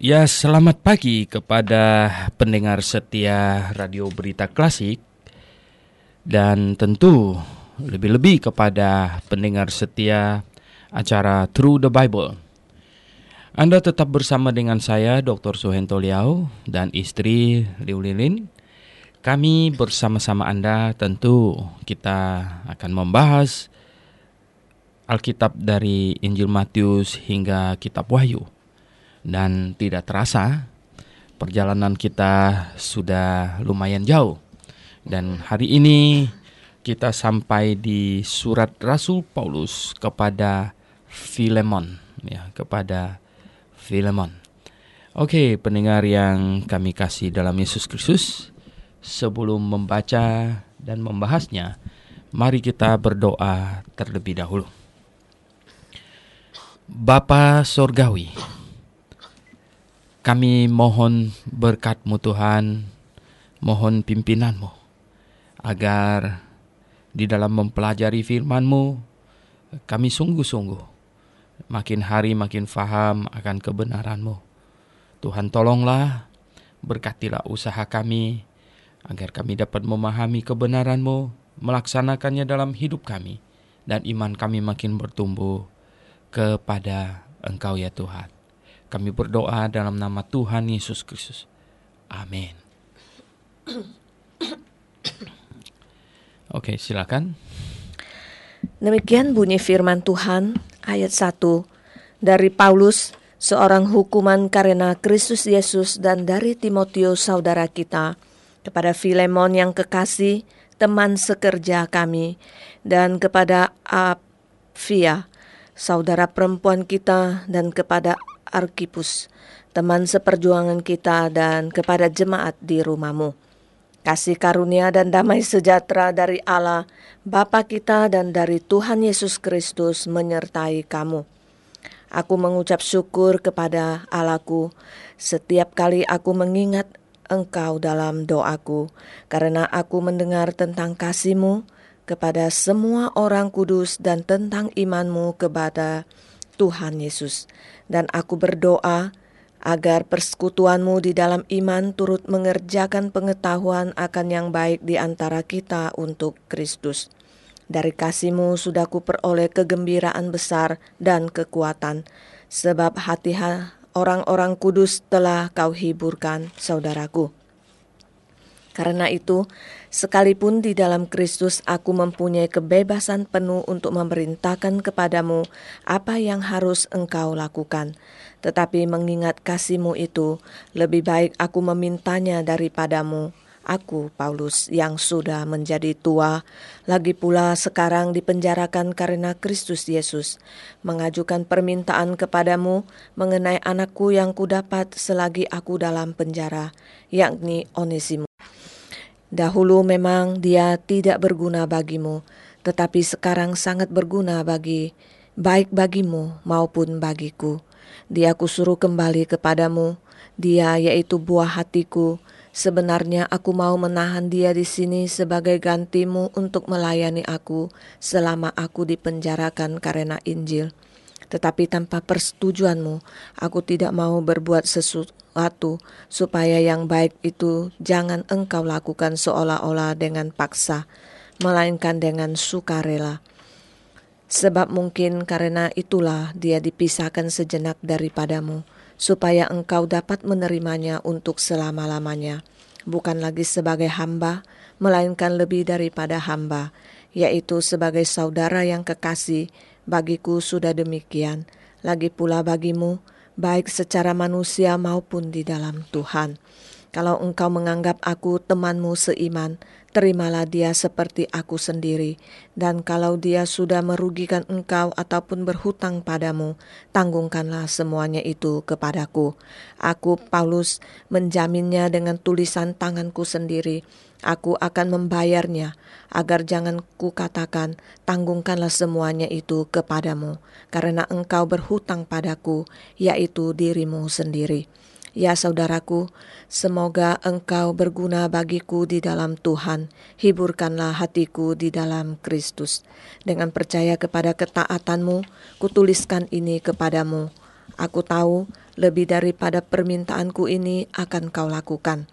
Ya, selamat pagi kepada pendengar setia Radio Berita Klasik dan tentu lebih-lebih kepada pendengar setia acara Through the Bible. Anda tetap bersama dengan saya Dr. Suhento Liao dan istri Liu Lilin. Kami bersama-sama Anda tentu kita akan membahas Alkitab dari Injil Matius hingga Kitab Wahyu. Dan tidak terasa perjalanan kita sudah lumayan jauh. Dan hari ini kita sampai di surat Rasul Paulus kepada Filemon ya, kepada Filemon. Oke, pendengar yang kami kasih dalam Yesus Kristus, sebelum membaca dan membahasnya, mari kita berdoa terlebih dahulu. Bapa Sorgawi, kami mohon berkatmu Tuhan, mohon pimpinanmu, agar di dalam mempelajari firmanmu, kami sungguh-sungguh makin hari makin faham akan kebenaranmu. Tuhan tolonglah, berkatilah usaha kami, agar kami dapat memahami kebenaranmu, melaksanakannya dalam hidup kami, dan iman kami makin bertumbuh kepada Engkau ya Tuhan. Kami berdoa dalam nama Tuhan Yesus Kristus. Amin. Oke, silakan. Demikian bunyi firman Tuhan ayat 1 dari Paulus, seorang hukuman karena Kristus Yesus dan dari Timotius saudara kita, kepada Filemon yang kekasih, teman sekerja kami, dan kepada Apfia, saudara perempuan kita, dan kepada Arkipus, teman seperjuangan kita dan kepada jemaat di rumahmu. Kasih karunia dan damai sejahtera dari Allah, Bapa kita dan dari Tuhan Yesus Kristus menyertai kamu. Aku mengucap syukur kepada Allahku setiap kali aku mengingat Engkau dalam doaku, karena aku mendengar tentang kasihmu kepada semua orang kudus dan tentang imanmu kepada Tuhan Yesus. Dan aku berdoa agar persekutuanmu di dalam iman turut mengerjakan pengetahuan akan yang baik di antara kita untuk Kristus. Dari kasihmu sudah kuperoleh kegembiraan besar dan kekuatan, sebab hati orang-orang kudus telah kau hiburkan, saudaraku. Karena itu, sekalipun di dalam Kristus aku mempunyai kebebasan penuh untuk memerintahkan kepadamu apa yang harus engkau lakukan. Tetapi mengingat kasihmu itu, lebih baik aku memintanya daripadamu. Aku, Paulus, yang sudah menjadi tua, lagi pula sekarang dipenjarakan karena Kristus Yesus, mengajukan permintaan kepadamu mengenai anakku yang kudapat selagi aku dalam penjara, yakni Onesimus. Dahulu memang dia tidak berguna bagimu, tetapi sekarang sangat berguna bagi baik bagimu maupun bagiku. Dia kusuruh kembali kepadamu, dia yaitu buah hatiku. Sebenarnya aku mau menahan dia di sini sebagai gantimu untuk melayani aku selama aku dipenjarakan karena Injil. Tetapi tanpa persetujuanmu, aku tidak mau berbuat sesuatu supaya yang baik itu jangan engkau lakukan seolah-olah dengan paksa, melainkan dengan sukarela. Sebab mungkin karena itulah dia dipisahkan sejenak daripadamu, supaya engkau dapat menerimanya untuk selama-lamanya, bukan lagi sebagai hamba, melainkan lebih daripada hamba, yaitu sebagai saudara yang kekasih, bagiku sudah demikian, lagi pula bagimu, baik secara manusia maupun di dalam Tuhan. Kalau engkau menganggap aku temanmu seiman, terimalah dia seperti aku sendiri. Dan kalau dia sudah merugikan engkau ataupun berhutang padamu, tanggungkanlah semuanya itu kepadaku. Aku, Paulus, menjaminnya dengan tulisan tanganku sendiri Aku akan membayarnya, agar jangan kukatakan, tanggungkanlah semuanya itu kepadamu, karena engkau berhutang padaku, yaitu dirimu sendiri. Ya saudaraku, semoga engkau berguna bagiku di dalam Tuhan. Hiburkanlah hatiku di dalam Kristus. Dengan percaya kepada ketaatanmu, kutuliskan ini kepadamu. Aku tahu lebih daripada permintaanku ini akan kau lakukan.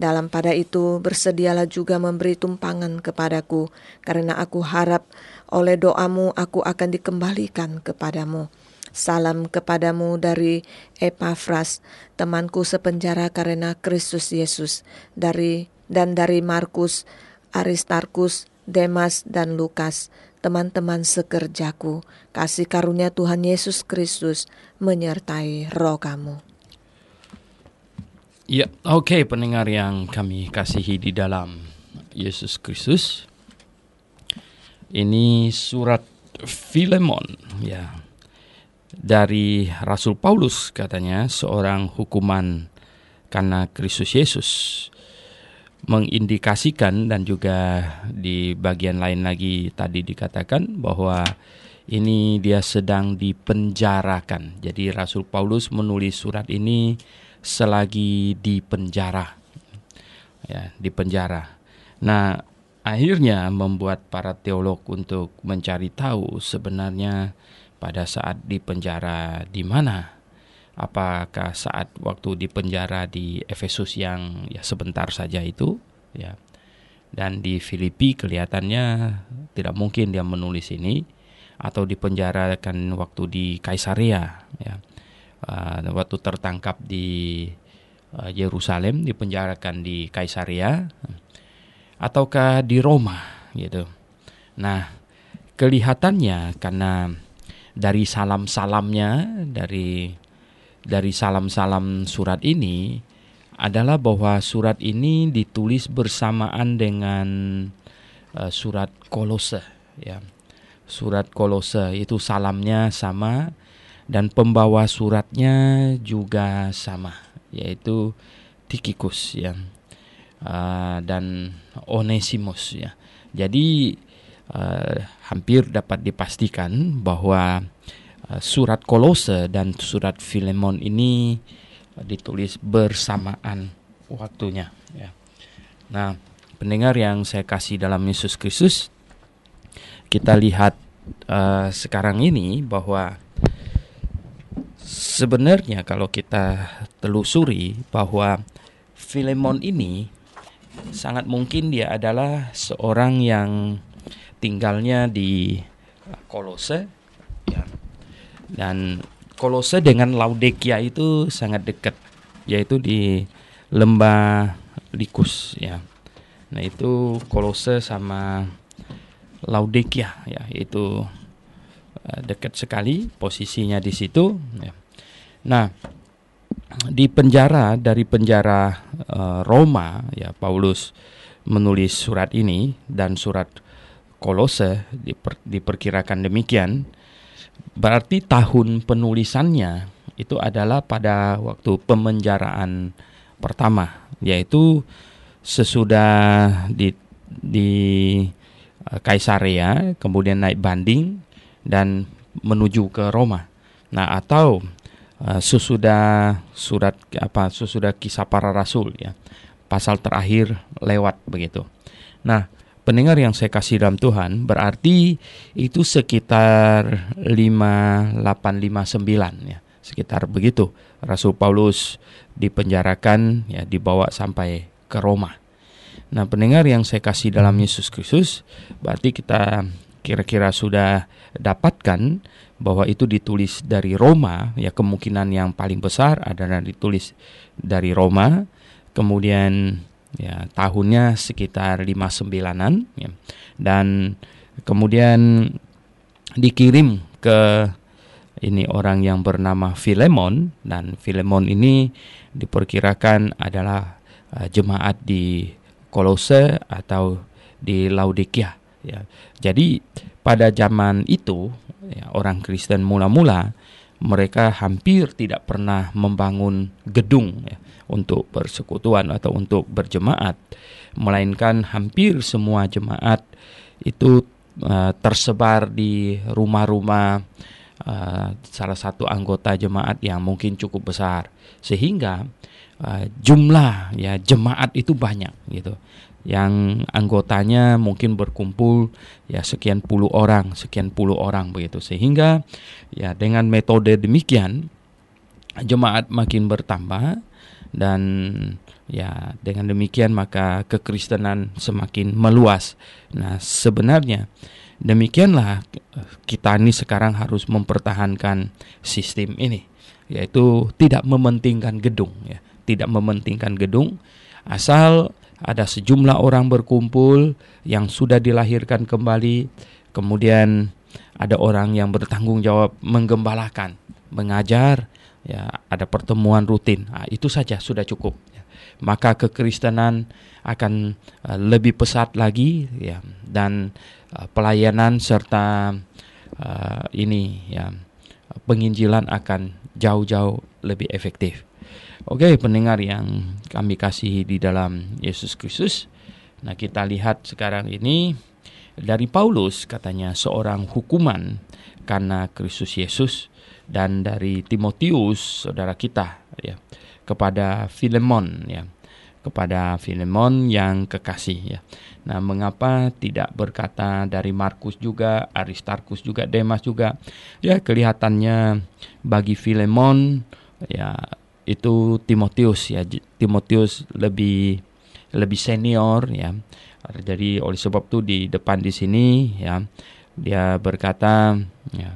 Dalam pada itu bersedialah juga memberi tumpangan kepadaku, karena aku harap oleh doamu aku akan dikembalikan kepadamu. Salam kepadamu dari Epafras, temanku sepenjara karena Kristus Yesus, dari dan dari Markus, Aristarkus, Demas, dan Lukas, teman-teman sekerjaku, kasih karunia Tuhan Yesus Kristus menyertai roh kamu. Ya, oke okay, pendengar yang kami kasihi di dalam Yesus Kristus. Ini surat Filemon ya. Dari Rasul Paulus katanya seorang hukuman karena Kristus Yesus mengindikasikan dan juga di bagian lain lagi tadi dikatakan bahwa ini dia sedang dipenjarakan. Jadi Rasul Paulus menulis surat ini selagi di penjara. Ya, di penjara. Nah, akhirnya membuat para teolog untuk mencari tahu sebenarnya pada saat di penjara di mana apakah saat waktu di penjara di Efesus yang ya sebentar saja itu ya dan di Filipi kelihatannya tidak mungkin dia menulis ini atau dipenjarakan waktu di Kaisaria ya uh, waktu tertangkap di uh, Yerusalem dipenjarakan di Kaisaria ataukah di Roma gitu nah kelihatannya karena dari salam-salamnya dari dari salam-salam surat ini adalah bahwa surat ini ditulis bersamaan dengan uh, surat Kolose ya. Surat Kolose itu salamnya sama dan pembawa suratnya juga sama yaitu Tikikus ya. Uh, dan Onesimus ya. Jadi uh, hampir dapat dipastikan bahwa Eh, surat Kolose dan surat Filemon ini ditulis bersamaan waktunya ya. Nah, pendengar yang saya kasih dalam Yesus Kristus, kita lihat uh, sekarang ini bahwa sebenarnya kalau kita telusuri bahwa Filemon ini sangat mungkin dia adalah seorang yang tinggalnya di Kolose ya dan Kolose dengan Laudekia itu sangat dekat, yaitu di lembah Likus ya. Nah itu Kolose sama Laudekia ya, itu uh, dekat sekali posisinya di situ. Ya. Nah di penjara dari penjara uh, Roma ya Paulus menulis surat ini dan surat Kolose diper, diperkirakan demikian Berarti tahun penulisannya itu adalah pada waktu pemenjaraan pertama, yaitu sesudah di di eh, Kaisarea, kemudian naik banding dan menuju ke Roma. Nah, atau uh, sesudah surat apa sesudah kisah para rasul ya. Pasal terakhir lewat begitu. Nah, pendengar yang saya kasih dalam Tuhan, berarti itu sekitar 5859 ya, sekitar begitu. Rasul Paulus dipenjarakan ya dibawa sampai ke Roma. Nah, pendengar yang saya kasih dalam Yesus Kristus, berarti kita kira-kira sudah dapatkan bahwa itu ditulis dari Roma, ya kemungkinan yang paling besar adalah ditulis dari Roma. Kemudian ya tahunnya sekitar 59-an ya. dan kemudian dikirim ke ini orang yang bernama Filemon dan Filemon ini diperkirakan adalah uh, jemaat di Kolose atau di Laodikia ya. Jadi pada zaman itu ya, orang Kristen mula-mula mereka hampir tidak pernah membangun gedung ya, untuk persekutuan atau untuk berjemaat, melainkan hampir semua jemaat itu uh, tersebar di rumah-rumah uh, salah satu anggota jemaat yang mungkin cukup besar, sehingga uh, jumlah ya jemaat itu banyak gitu yang anggotanya mungkin berkumpul ya sekian puluh orang, sekian puluh orang begitu. Sehingga ya dengan metode demikian jemaat makin bertambah dan ya dengan demikian maka kekristenan semakin meluas. Nah, sebenarnya demikianlah kita ini sekarang harus mempertahankan sistem ini yaitu tidak mementingkan gedung ya, tidak mementingkan gedung asal ada sejumlah orang berkumpul yang sudah dilahirkan kembali kemudian ada orang yang bertanggung jawab menggembalakan, mengajar ya ada pertemuan rutin nah, itu saja sudah cukup ya. maka kekristenan akan uh, lebih pesat lagi ya dan uh, pelayanan serta uh, ini ya penginjilan akan jauh-jauh lebih efektif. Oke, pendengar yang kami kasih di dalam Yesus Kristus. Nah, kita lihat sekarang ini dari Paulus katanya seorang hukuman karena Kristus Yesus dan dari Timotius saudara kita ya kepada Filemon ya kepada Filemon yang kekasih ya. Nah, mengapa tidak berkata dari Markus juga, Aristarkus juga, Demas juga? Ya, kelihatannya bagi Filemon ya itu Timotius ya. Timotius lebih lebih senior ya. Jadi oleh sebab itu di depan di sini ya dia berkata ya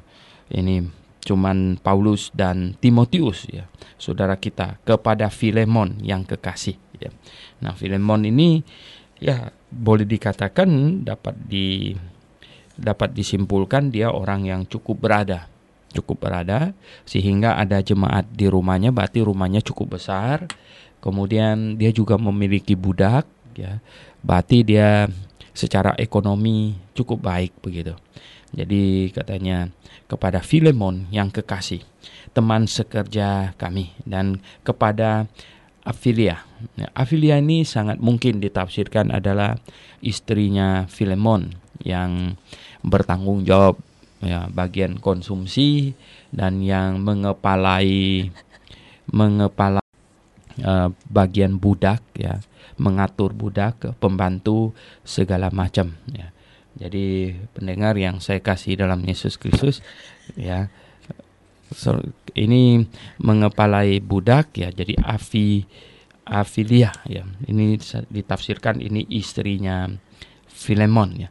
ini cuman Paulus dan Timotius ya, saudara kita kepada Filemon yang kekasih ya. Nah, Filemon ini ya boleh dikatakan dapat di dapat disimpulkan dia orang yang cukup berada cukup berada sehingga ada jemaat di rumahnya berarti rumahnya cukup besar. Kemudian dia juga memiliki budak ya. Berarti dia secara ekonomi cukup baik begitu. Jadi katanya kepada Filemon yang kekasih, teman sekerja kami dan kepada Afilia. Nah, Afilia ini sangat mungkin ditafsirkan adalah istrinya Filemon yang bertanggung jawab ya bagian konsumsi dan yang mengepalai mengepalai uh, bagian budak ya mengatur budak pembantu segala macam ya. Jadi pendengar yang saya kasih dalam Yesus Kristus ya so, ini mengepalai budak ya jadi afi afilia ya. Ini ditafsirkan ini istrinya Filemon ya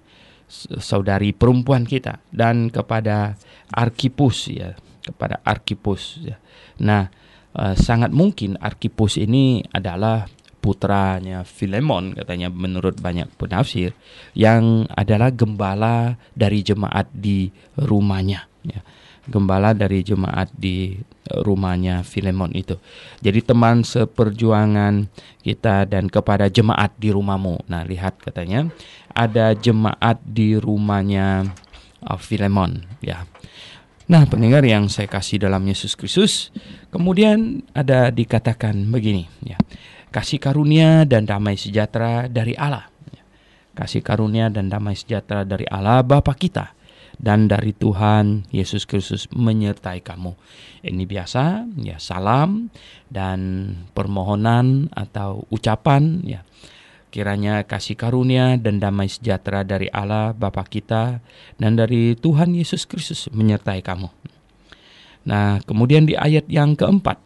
saudari perempuan kita dan kepada Arkipus ya kepada Arkipus ya nah uh, sangat mungkin Arkipus ini adalah putranya Filemon katanya menurut banyak penafsir yang adalah gembala dari jemaat di rumahnya ya. Gembala dari jemaat di rumahnya Filemon itu. Jadi teman seperjuangan kita dan kepada jemaat di rumahmu. Nah, lihat katanya ada jemaat di rumahnya uh, Filemon ya. Nah, pendengar yang saya kasih dalam Yesus Kristus, kemudian ada dikatakan begini ya kasih karunia dan damai sejahtera dari Allah. Kasih karunia dan damai sejahtera dari Allah Bapa kita dan dari Tuhan Yesus Kristus menyertai kamu. Ini biasa ya salam dan permohonan atau ucapan ya. Kiranya kasih karunia dan damai sejahtera dari Allah Bapa kita dan dari Tuhan Yesus Kristus menyertai kamu. Nah, kemudian di ayat yang keempat,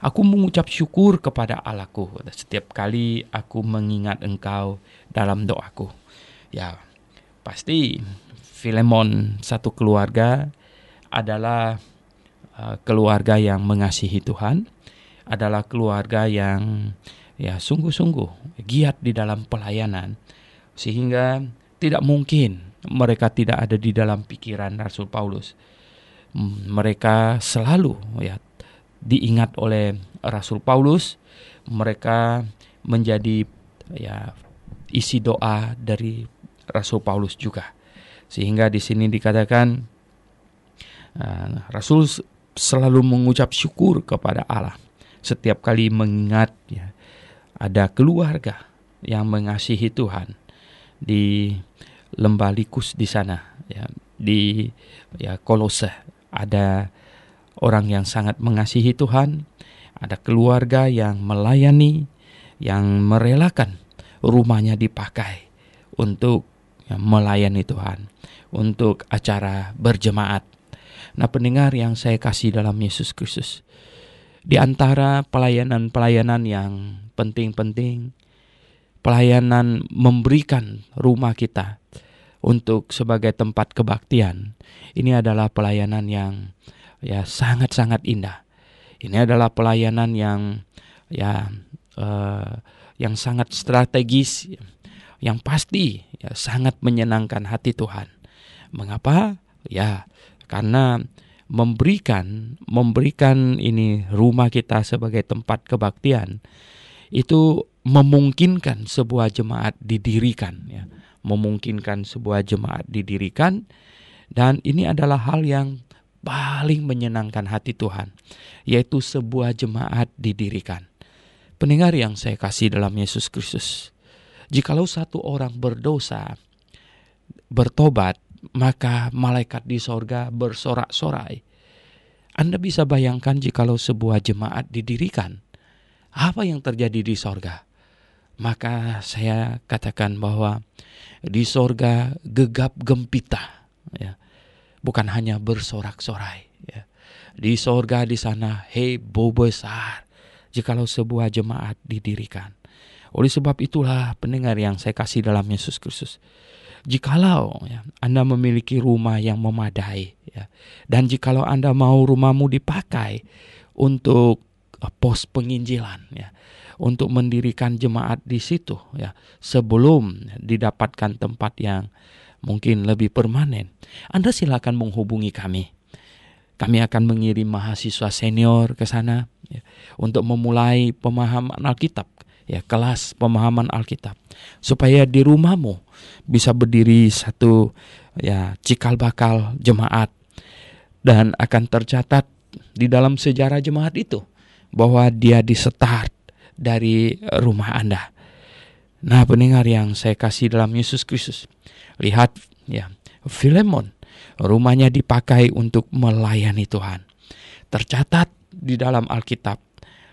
Aku mengucap syukur kepada Allahku setiap kali aku mengingat engkau dalam doaku. Ya, pasti Filemon satu keluarga adalah uh, keluarga yang mengasihi Tuhan, adalah keluarga yang ya sungguh-sungguh giat di dalam pelayanan sehingga tidak mungkin mereka tidak ada di dalam pikiran Rasul Paulus. Mereka selalu ya diingat oleh Rasul Paulus, mereka menjadi ya isi doa dari Rasul Paulus juga. Sehingga di sini dikatakan uh, Rasul selalu mengucap syukur kepada Allah. Setiap kali mengingat ya ada keluarga yang mengasihi Tuhan di lembah Likus di sana ya di ya Kolose. Ada orang yang sangat mengasihi Tuhan, ada keluarga yang melayani, yang merelakan rumahnya dipakai untuk ya, melayani Tuhan, untuk acara berjemaat. Nah, pendengar yang saya kasih dalam Yesus Kristus, di antara pelayanan-pelayanan yang penting-penting, pelayanan memberikan rumah kita untuk sebagai tempat kebaktian. Ini adalah pelayanan yang ya sangat-sangat indah. Ini adalah pelayanan yang ya uh, yang sangat strategis, yang pasti ya sangat menyenangkan hati Tuhan. Mengapa? Ya, karena memberikan memberikan ini rumah kita sebagai tempat kebaktian itu memungkinkan sebuah jemaat didirikan ya memungkinkan sebuah jemaat didirikan dan ini adalah hal yang paling menyenangkan hati Tuhan yaitu sebuah jemaat didirikan pendengar yang saya kasih dalam Yesus Kristus jikalau satu orang berdosa bertobat maka malaikat di sorga bersorak-sorai. Anda bisa bayangkan jikalau sebuah jemaat didirikan, apa yang terjadi di sorga? Maka saya katakan bahwa di sorga gegap gempita, ya. bukan hanya bersorak-sorai. Ya. Di sorga di sana heboh besar jikalau sebuah jemaat didirikan. Oleh sebab itulah pendengar yang saya kasih dalam Yesus Kristus jikalau ya, Anda memiliki rumah yang memadai ya, dan jikalau Anda mau rumahmu dipakai untuk uh, pos penginjilan ya, untuk mendirikan jemaat di situ ya, sebelum didapatkan tempat yang mungkin lebih permanen, Anda silakan menghubungi kami. Kami akan mengirim mahasiswa senior ke sana ya, untuk memulai pemahaman Alkitab ya kelas pemahaman Alkitab supaya di rumahmu bisa berdiri satu ya cikal bakal jemaat dan akan tercatat di dalam sejarah jemaat itu bahwa dia disetart dari rumah Anda. Nah, pendengar yang saya kasih dalam Yesus Kristus, lihat ya, Filemon rumahnya dipakai untuk melayani Tuhan. Tercatat di dalam Alkitab.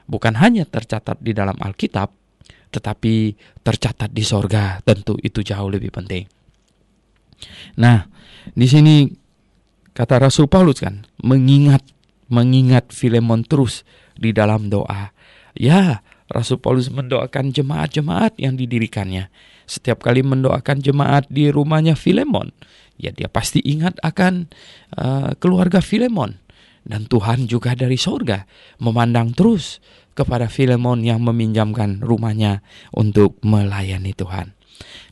Bukan hanya tercatat di dalam Alkitab, tetapi tercatat di sorga tentu itu jauh lebih penting. Nah, di sini kata Rasul Paulus kan mengingat mengingat Filemon terus di dalam doa. Ya, Rasul Paulus mendoakan jemaat-jemaat yang didirikannya. Setiap kali mendoakan jemaat di rumahnya Filemon, ya dia pasti ingat akan uh, keluarga Filemon. Dan Tuhan juga dari sorga memandang terus kepada Filemon yang meminjamkan rumahnya untuk melayani Tuhan.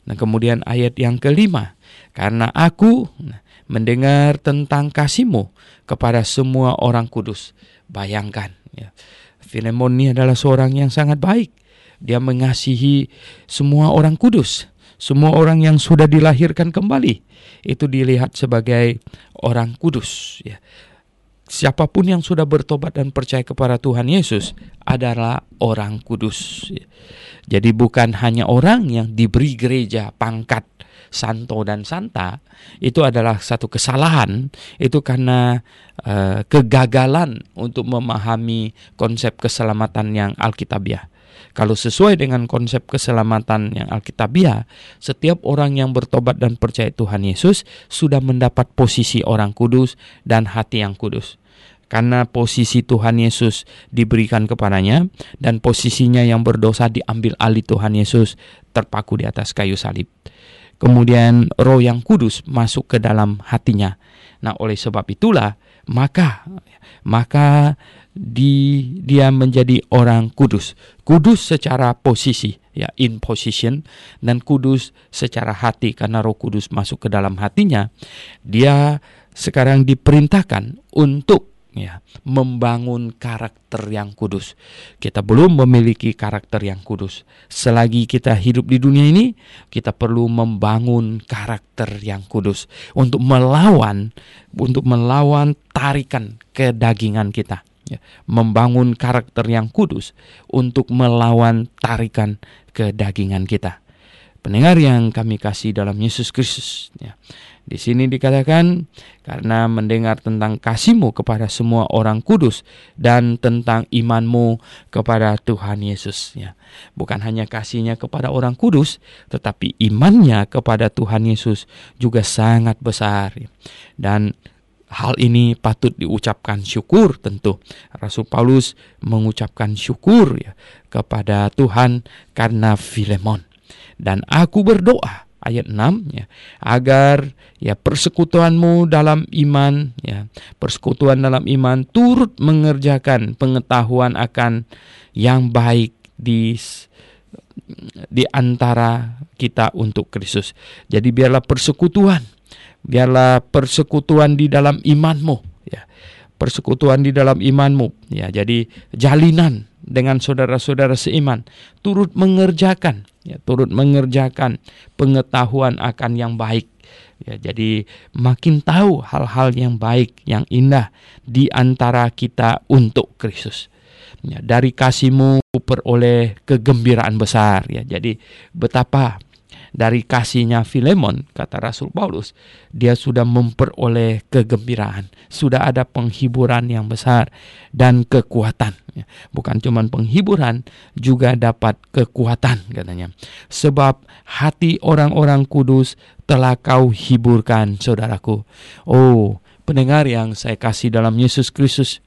Nah, kemudian ayat yang kelima, karena aku mendengar tentang kasihmu kepada semua orang kudus. Bayangkan, ya. Filemon ini adalah seorang yang sangat baik. Dia mengasihi semua orang kudus, semua orang yang sudah dilahirkan kembali. Itu dilihat sebagai orang kudus. Ya siapa pun yang sudah bertobat dan percaya kepada Tuhan Yesus adalah orang kudus. Jadi bukan hanya orang yang diberi gereja pangkat santo dan santa itu adalah satu kesalahan itu karena uh, kegagalan untuk memahami konsep keselamatan yang alkitabiah. Kalau sesuai dengan konsep keselamatan yang alkitabiah, setiap orang yang bertobat dan percaya Tuhan Yesus sudah mendapat posisi orang kudus dan hati yang kudus. Karena posisi Tuhan Yesus diberikan kepadanya dan posisinya yang berdosa diambil alih Tuhan Yesus terpaku di atas kayu salib. Kemudian roh yang kudus masuk ke dalam hatinya. Nah, oleh sebab itulah maka maka di dia menjadi orang kudus. Kudus secara posisi, ya in position dan kudus secara hati karena Roh Kudus masuk ke dalam hatinya. Dia sekarang diperintahkan untuk ya membangun karakter yang kudus. Kita belum memiliki karakter yang kudus. Selagi kita hidup di dunia ini, kita perlu membangun karakter yang kudus untuk melawan untuk melawan tarikan kedagingan kita ya, membangun karakter yang kudus untuk melawan tarikan kedagingan kita. Pendengar yang kami kasih dalam Yesus Kristus, ya. Di sini dikatakan karena mendengar tentang kasihmu kepada semua orang kudus dan tentang imanmu kepada Tuhan Yesus. Ya. Bukan hanya kasihnya kepada orang kudus, tetapi imannya kepada Tuhan Yesus juga sangat besar. Dan hal ini patut diucapkan syukur tentu. Rasul Paulus mengucapkan syukur ya kepada Tuhan karena Filemon. Dan aku berdoa ayat 6 ya agar ya persekutuanmu dalam iman ya persekutuan dalam iman turut mengerjakan pengetahuan akan yang baik di di antara kita untuk Kristus. Jadi biarlah persekutuan, biarlah persekutuan di dalam imanmu, ya. Persekutuan di dalam imanmu, ya. Jadi jalinan dengan saudara-saudara seiman turut mengerjakan, ya, turut mengerjakan pengetahuan akan yang baik. Ya, jadi makin tahu hal-hal yang baik, yang indah di antara kita untuk Kristus. Ya, dari kasihmu peroleh kegembiraan besar ya. Jadi betapa dari kasihnya Filemon kata Rasul Paulus dia sudah memperoleh kegembiraan. Sudah ada penghiburan yang besar dan kekuatan. Ya. bukan cuma penghiburan juga dapat kekuatan katanya. Sebab hati orang-orang kudus telah kau hiburkan saudaraku. Oh pendengar yang saya kasih dalam Yesus Kristus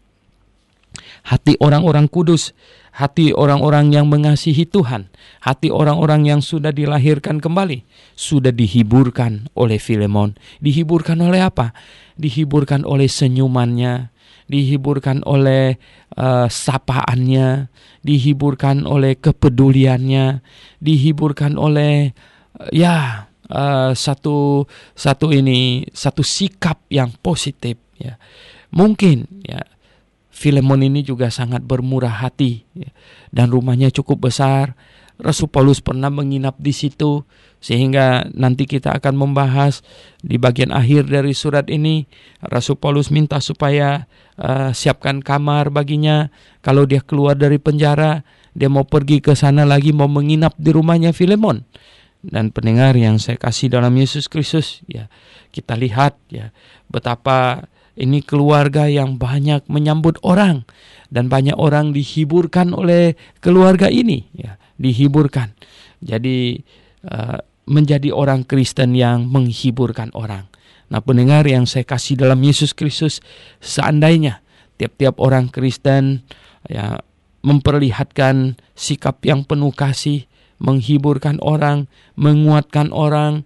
hati orang-orang kudus hati orang-orang yang mengasihi Tuhan, hati orang-orang yang sudah dilahirkan kembali, sudah dihiburkan oleh Filemon. Dihiburkan oleh apa? Dihiburkan oleh senyumannya, dihiburkan oleh uh, sapaannya, dihiburkan oleh kepeduliannya, dihiburkan oleh uh, ya uh, satu satu ini satu sikap yang positif ya. Mungkin ya Filemon ini juga sangat bermurah hati ya. dan rumahnya cukup besar. Rasul Paulus pernah menginap di situ sehingga nanti kita akan membahas di bagian akhir dari surat ini Rasul Paulus minta supaya uh, siapkan kamar baginya kalau dia keluar dari penjara dia mau pergi ke sana lagi mau menginap di rumahnya Filemon dan pendengar yang saya kasih dalam Yesus Kristus ya kita lihat ya betapa ini keluarga yang banyak menyambut orang dan banyak orang dihiburkan oleh keluarga ini ya, dihiburkan. Jadi uh, menjadi orang Kristen yang menghiburkan orang. Nah, pendengar yang saya kasih dalam Yesus Kristus, seandainya tiap-tiap orang Kristen ya memperlihatkan sikap yang penuh kasih, menghiburkan orang, menguatkan orang,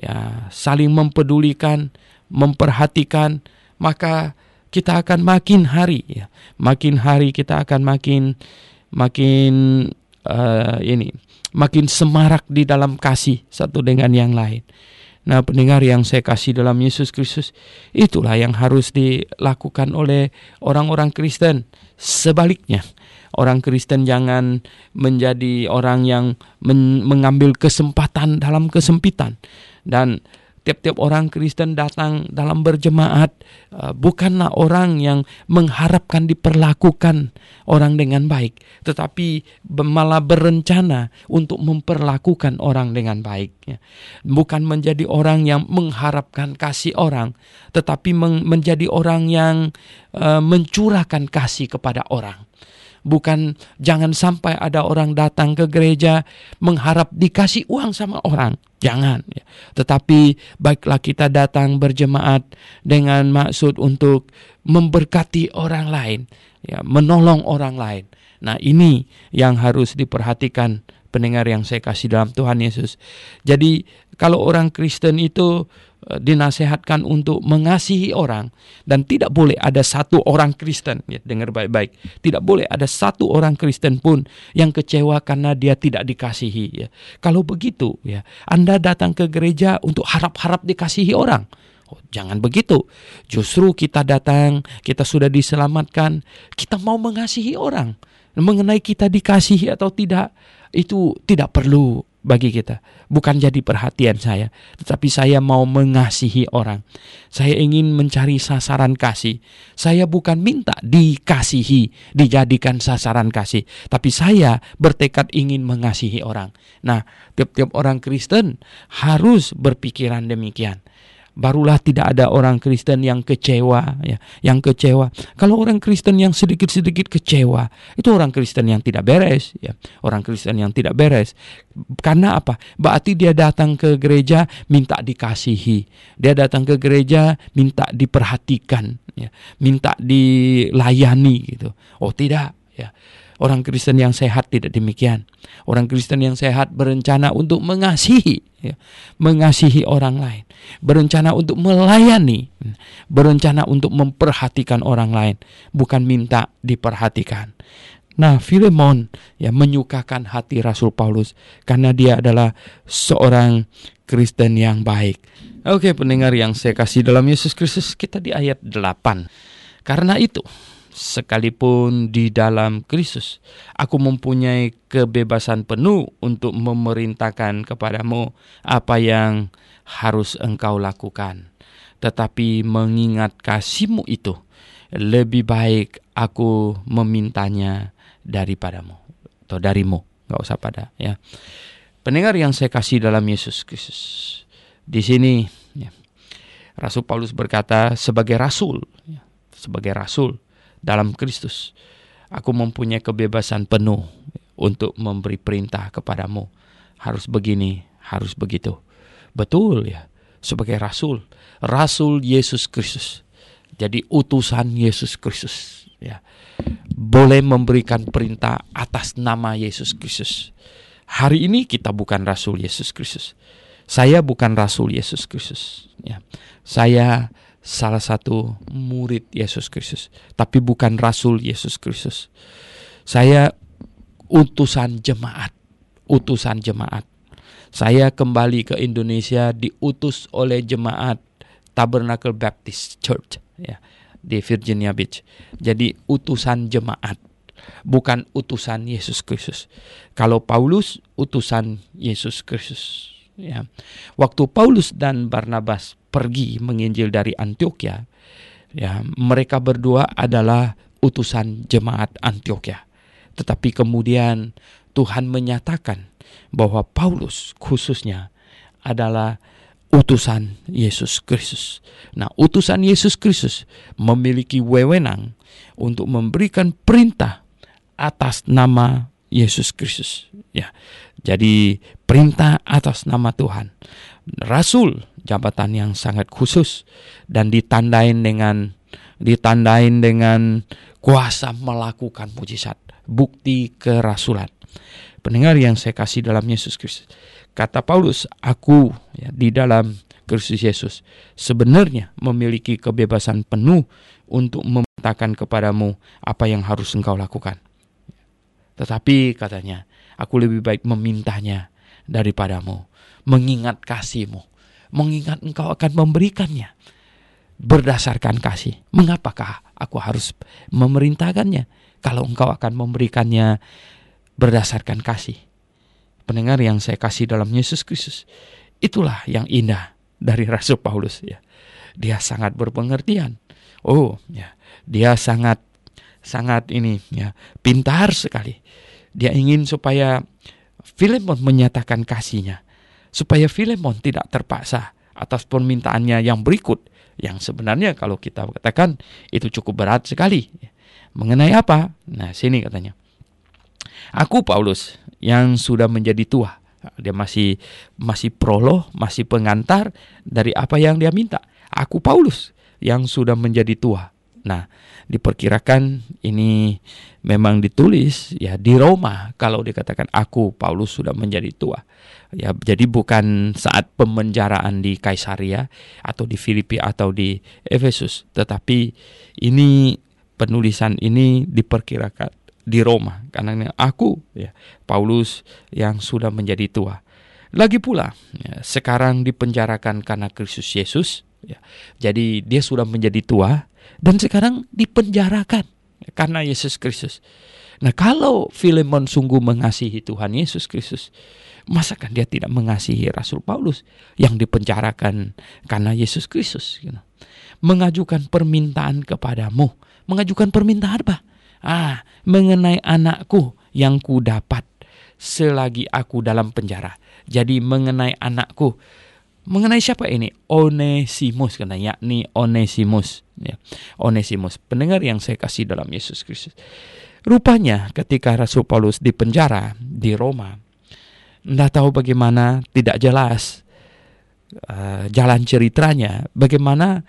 ya saling mempedulikan, memperhatikan, maka kita akan makin hari ya, makin hari kita akan makin makin uh, ini makin semarak di dalam kasih satu dengan yang lain. Nah, pendengar yang saya kasih dalam Yesus Kristus, itulah yang harus dilakukan oleh orang-orang Kristen. Sebaliknya, orang Kristen jangan menjadi orang yang men mengambil kesempatan dalam kesempitan dan tiap-tiap orang Kristen datang dalam berjemaat uh, bukanlah orang yang mengharapkan diperlakukan orang dengan baik, tetapi malah berencana untuk memperlakukan orang dengan baik. Ya. Bukan menjadi orang yang mengharapkan kasih orang, tetapi menjadi orang yang uh, mencurahkan kasih kepada orang bukan jangan sampai ada orang datang ke gereja mengharap dikasih uang sama orang. Jangan. Ya. Tetapi baiklah kita datang berjemaat dengan maksud untuk memberkati orang lain, ya, menolong orang lain. Nah, ini yang harus diperhatikan pendengar yang saya kasih dalam Tuhan Yesus. Jadi, kalau orang Kristen itu dinasehatkan untuk mengasihi orang dan tidak boleh ada satu orang Kristen. Ya dengar baik-baik. Tidak boleh ada satu orang Kristen pun yang kecewa karena dia tidak dikasihi ya. Kalau begitu ya Anda datang ke gereja untuk harap-harap dikasihi orang. Oh, jangan begitu. Justru kita datang kita sudah diselamatkan kita mau mengasihi orang. Mengenai kita dikasihi atau tidak itu tidak perlu bagi kita. Bukan jadi perhatian saya, tetapi saya mau mengasihi orang. Saya ingin mencari sasaran kasih. Saya bukan minta dikasihi, dijadikan sasaran kasih, tapi saya bertekad ingin mengasihi orang. Nah, tiap-tiap orang Kristen harus berpikiran demikian. Barulah tidak ada orang Kristen yang kecewa ya, yang kecewa. Kalau orang Kristen yang sedikit-sedikit kecewa, itu orang Kristen yang tidak beres ya, orang Kristen yang tidak beres. Karena apa? Berarti dia datang ke gereja minta dikasihi. Dia datang ke gereja minta diperhatikan ya, minta dilayani gitu. Oh, tidak ya. Orang Kristen yang sehat tidak demikian. Orang Kristen yang sehat berencana untuk mengasihi, ya, mengasihi orang lain, berencana untuk melayani, berencana untuk memperhatikan orang lain, bukan minta diperhatikan. Nah, Filemon ya menyukakan hati Rasul Paulus karena dia adalah seorang Kristen yang baik. Oke, pendengar yang saya kasih dalam Yesus Kristus, kita di ayat 8. Karena itu, sekalipun di dalam Kristus. Aku mempunyai kebebasan penuh untuk memerintahkan kepadamu apa yang harus engkau lakukan. Tetapi mengingat kasihmu itu, lebih baik aku memintanya daripadamu atau darimu. Gak usah pada ya. Pendengar yang saya kasih dalam Yesus Kristus. Di sini ya, Rasul Paulus berkata sebagai rasul, ya, sebagai rasul dalam Kristus. Aku mempunyai kebebasan penuh untuk memberi perintah kepadamu. Harus begini, harus begitu. Betul ya, sebagai rasul, rasul Yesus Kristus. Jadi utusan Yesus Kristus ya. Boleh memberikan perintah atas nama Yesus Kristus. Hari ini kita bukan rasul Yesus Kristus. Saya bukan rasul Yesus Kristus ya. Saya salah satu murid Yesus Kristus, tapi bukan rasul Yesus Kristus. Saya utusan jemaat, utusan jemaat. Saya kembali ke Indonesia diutus oleh jemaat Tabernacle Baptist Church ya di Virginia Beach. Jadi utusan jemaat, bukan utusan Yesus Kristus. Kalau Paulus utusan Yesus Kristus ya. Waktu Paulus dan Barnabas pergi menginjil dari Antioquia, ya, mereka berdua adalah utusan jemaat Antioquia. Tetapi kemudian Tuhan menyatakan bahwa Paulus khususnya adalah utusan Yesus Kristus. Nah, utusan Yesus Kristus memiliki wewenang untuk memberikan perintah atas nama Yesus Kristus. Ya, jadi perintah atas nama Tuhan. Rasul jabatan yang sangat khusus dan ditandain dengan ditandain dengan kuasa melakukan mujizat, bukti kerasulan. Pendengar yang saya kasih dalam Yesus Kristus. Kata Paulus, aku ya, di dalam Kristus Yesus sebenarnya memiliki kebebasan penuh untuk memintakan kepadamu apa yang harus engkau lakukan. Tetapi katanya, aku lebih baik memintanya daripadamu, mengingat kasihmu mengingat engkau akan memberikannya berdasarkan kasih. Mengapakah aku harus memerintahkannya kalau engkau akan memberikannya berdasarkan kasih? Pendengar yang saya kasih dalam Yesus Kristus, itulah yang indah dari Rasul Paulus ya. Dia sangat berpengertian. Oh, ya. Dia sangat sangat ini ya, pintar sekali. Dia ingin supaya Filemon menyatakan kasihnya supaya Filemon tidak terpaksa atas permintaannya yang berikut yang sebenarnya kalau kita katakan itu cukup berat sekali. Mengenai apa? Nah, sini katanya. Aku Paulus yang sudah menjadi tua. Dia masih masih prolog, masih pengantar dari apa yang dia minta. Aku Paulus yang sudah menjadi tua. Nah, diperkirakan ini memang ditulis ya di Roma kalau dikatakan aku Paulus sudah menjadi tua. Ya, jadi bukan saat pemenjaraan di Kaisaria atau di Filipi atau di Efesus, tetapi ini penulisan ini diperkirakan di Roma karena aku ya Paulus yang sudah menjadi tua. Lagi pula ya, sekarang dipenjarakan karena Kristus Yesus ya. Jadi dia sudah menjadi tua dan sekarang dipenjarakan karena Yesus Kristus. Nah, kalau Filemon sungguh mengasihi Tuhan Yesus Kristus, Masakan dia tidak mengasihi Rasul Paulus yang dipenjarakan karena Yesus Kristus? Mengajukan permintaan kepadamu. Mengajukan permintaan apa? Ah, mengenai anakku yang ku dapat selagi aku dalam penjara. Jadi mengenai anakku, Mengenai siapa ini? Onesimus karena yakni Onesimus ya. Onesimus, pendengar yang saya kasih dalam Yesus Kristus. Rupanya ketika Rasul Paulus di penjara di Roma, tidak tahu bagaimana, tidak jelas uh, jalan ceritanya, bagaimana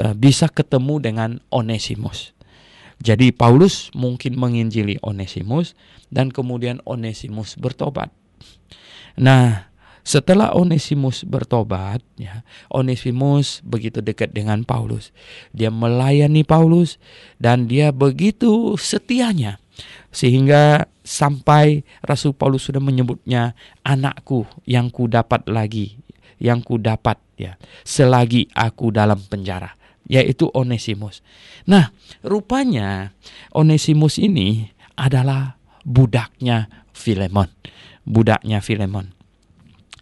uh, bisa ketemu dengan Onesimus. Jadi Paulus mungkin menginjili Onesimus dan kemudian Onesimus bertobat. Nah, setelah Onesimus bertobat, ya, Onesimus begitu dekat dengan Paulus. Dia melayani Paulus dan dia begitu setianya sehingga sampai Rasul Paulus sudah menyebutnya anakku yang ku dapat lagi, yang ku dapat ya, selagi aku dalam penjara, yaitu Onesimus. Nah, rupanya Onesimus ini adalah budaknya Filemon, budaknya Filemon.